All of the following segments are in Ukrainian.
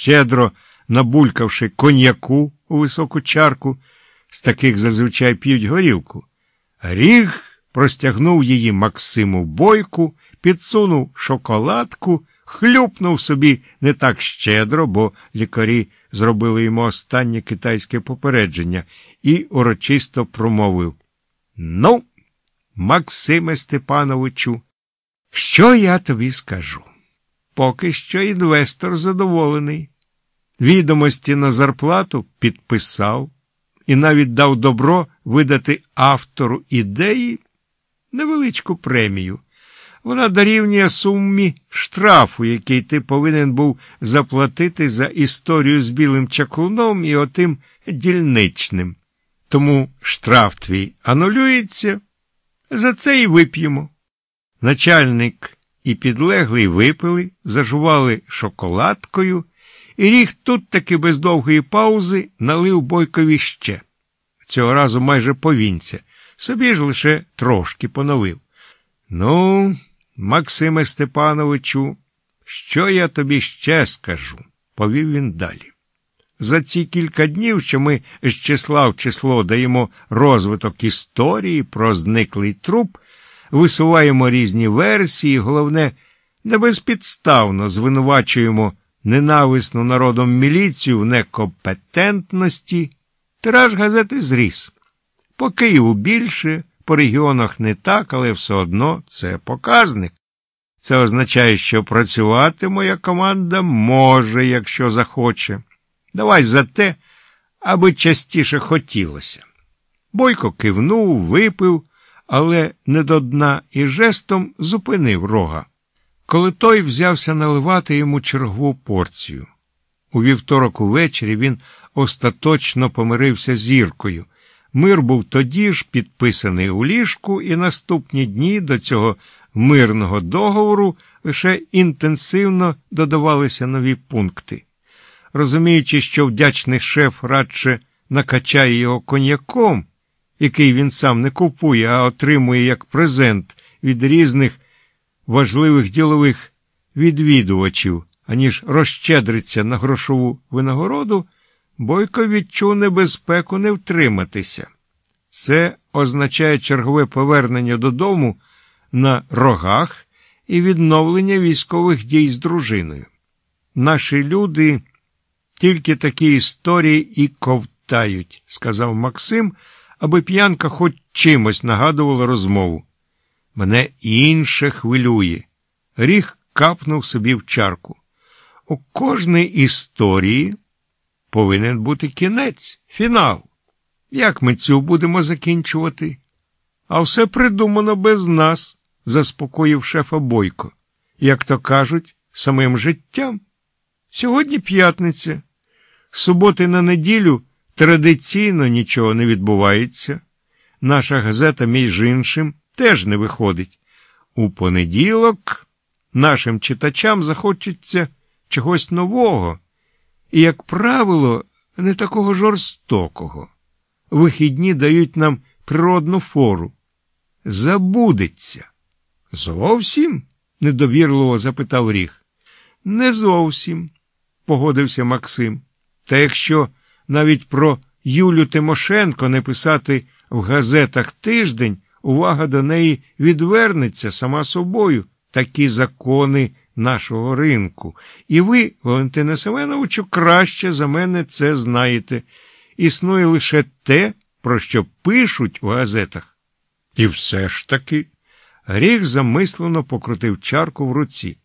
щедро набулькавши коньяку у високу чарку, з таких зазвичай п'ють горілку. Гріх простягнув її Максиму бойку, підсунув шоколадку, хлюпнув собі не так щедро, бо лікарі зробили йому останнє китайське попередження і урочисто промовив. Ну, Максиме Степановичу, що я тобі скажу? Поки що інвестор задоволений. Відомості на зарплату підписав і навіть дав добро видати автору ідеї невеличку премію. Вона дорівнює сумі штрафу, який ти повинен був заплатити за історію з білим чаклуном і отим дільничним. Тому штраф твій анулюється, за це і вип'ємо. Начальник і підлеглий випили, зажували шоколадкою, і ріг тут таки без довгої паузи налив бойкові ще. Цього разу майже повінця, собі ж лише трошки поновив. Ну, Максиме Степановичу, що я тобі ще скажу, повів він далі. За ці кілька днів, що ми з числа в число даємо розвиток історії про зниклий труп, висуваємо різні версії, головне, не безпідставно звинувачуємо ненависну народом міліцію в некомпетентності, тираж газети зріс. По Києву більше, по регіонах не так, але все одно це показник. Це означає, що працювати моя команда може, якщо захоче. Давай за те, аби частіше хотілося. Бойко кивнув, випив, але не до дна і жестом зупинив рога. Коли той взявся наливати йому чергову порцію. У вівторок увечері він остаточно помирився з Іркою. Мир був тоді ж підписаний у ліжку, і наступні дні до цього мирного договору лише інтенсивно додавалися нові пункти. Розуміючи, що вдячний шеф радше накачає його коньяком, який він сам не купує, а отримує як презент від різних важливих ділових відвідувачів, аніж розщедриться на грошову винагороду, Бойко відчув небезпеку не втриматися. Це означає чергове повернення додому на рогах і відновлення військових дій з дружиною. Наші люди тільки такі історії і ковтають, сказав Максим, аби п'янка хоч чимось нагадувала розмову. Мене інше хвилює. Ріг капнув собі в чарку. У кожній історії повинен бути кінець, фінал. Як ми цю будемо закінчувати? А все придумано без нас, заспокоїв шефа Бойко. Як то кажуть, самим життям. Сьогодні п'ятниця. Суботи на неділю традиційно нічого не відбувається. Наша газета, між іншим, теж не виходить. У понеділок нашим читачам захочеться чогось нового і, як правило, не такого жорстокого. Вихідні дають нам природну фору. Забудеться. Зовсім? недовірливо запитав Ріг. Не зовсім, погодився Максим. Та якщо навіть про Юлю Тимошенко не писати в газетах тиждень, увага до неї відвернеться сама собою такі закони нашого ринку. І ви, Валентине Семеновичу, краще за мене це знаєте. Існує лише те, про що пишуть в газетах. І все ж таки, гріх замислено покрутив чарку в руці.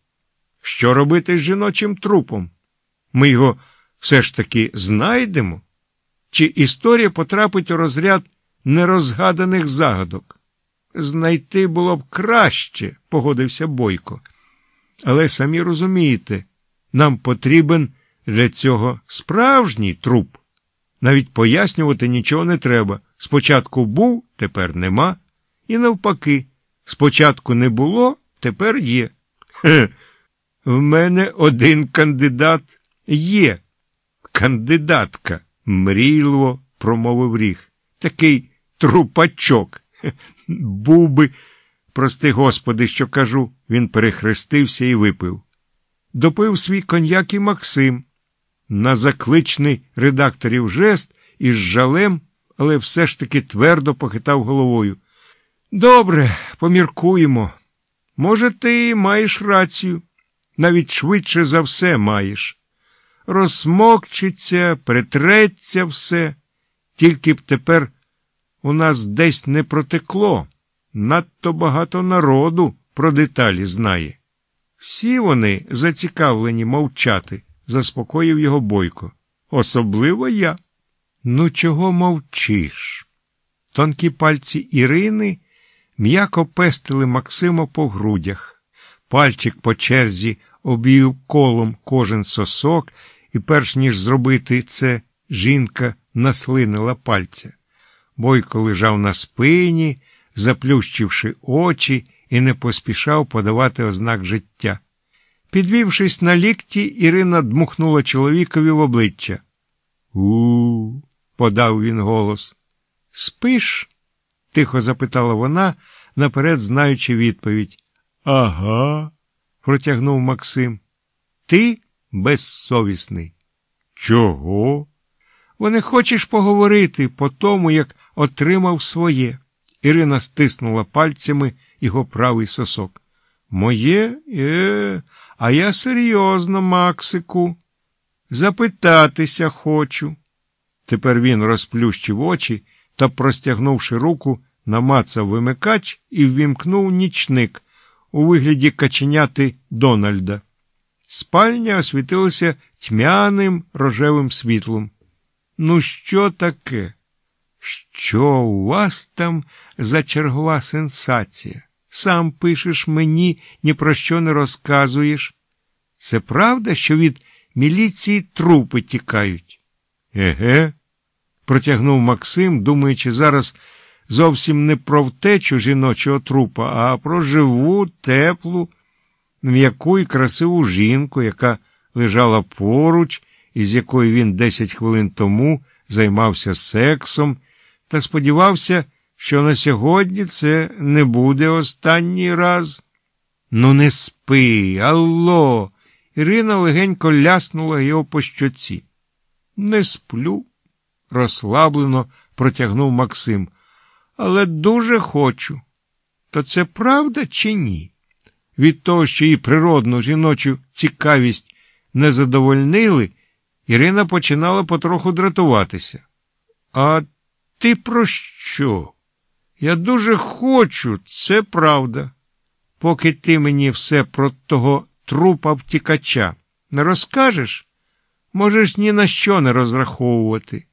Що робити з жіночим трупом? Ми його все ж таки знайдемо? Чи історія потрапить у розряд нерозгаданих загадок? Знайти було б краще, погодився Бойко. Але самі розумієте, нам потрібен для цього справжній труп. Навіть пояснювати нічого не треба. Спочатку був, тепер нема. І навпаки, спочатку не було, тепер є. Хе, в мене один кандидат є. Кандидатка, мрійливо промовив ріг. Такий трупачок. Хе, був би, прости господи, що кажу, він перехрестився і випив. Допив свій коньяк і Максим. на закличний редакторів жест із жалем, але все ж таки твердо похитав головою. Добре, поміркуємо. Може, ти маєш рацію, навіть швидше за все маєш. Розсмокчиться, притреться все, тільки б тепер у нас десь не протекло. Надто багато народу про деталі знає. Всі вони зацікавлені мовчати, заспокоїв його бойко. Особливо я. Ну, чого мовчиш? Тонкі пальці Ірини м'яко пестили Максима по грудях. Пальчик по черзі обвів колом кожен сосок, і, перш ніж зробити це, жінка наслинила пальця. Бойко лежав на спині, заплющивши очі, і не поспішав подавати ознак життя. Підвівшись на лікті, Ірина дмухнула чоловікові в обличчя. У, подав він голос. Спиш? тихо запитала вона, наперед знаючи відповідь. Ага, протягнув Максим. Ти безсовісний. Чого? Бо не хочеш поговорити по тому, як отримав своє. Ірина стиснула пальцями його правий сосок. Моє? Е, а я серйозно, Максику. Запитатися хочу. Тепер він розплющив очі та, простягнувши руку, намацав вимикач і ввімкнув нічник у вигляді каченяти Дональда. Спальня освітилася тьмяним рожевим світлом. Ну, що таке? Що у вас там за чергова сенсація? Сам пишеш мені, ні про що не розказуєш. Це правда, що від міліції трупи тікають? Еге, протягнув Максим, думаючи зараз зовсім не про втечу жіночого трупа, а про живу, теплу, м'яку і красиву жінку, яка лежала поруч, із якою він десять хвилин тому займався сексом, та сподівався, що на сьогодні це не буде останній раз. Ну, не спи, алло. Ірина легенько ляснула його по щоці. Не сплю, розслаблено протягнув Максим. Але дуже хочу. То це правда чи ні? Від того, що її природну жіночу цікавість не задовольнили, Ірина починала потроху дратуватися. А ти про що? Я дуже хочу, це правда. Поки ти мені все про того трупа втікача не розкажеш, можеш ні на що не розраховувати.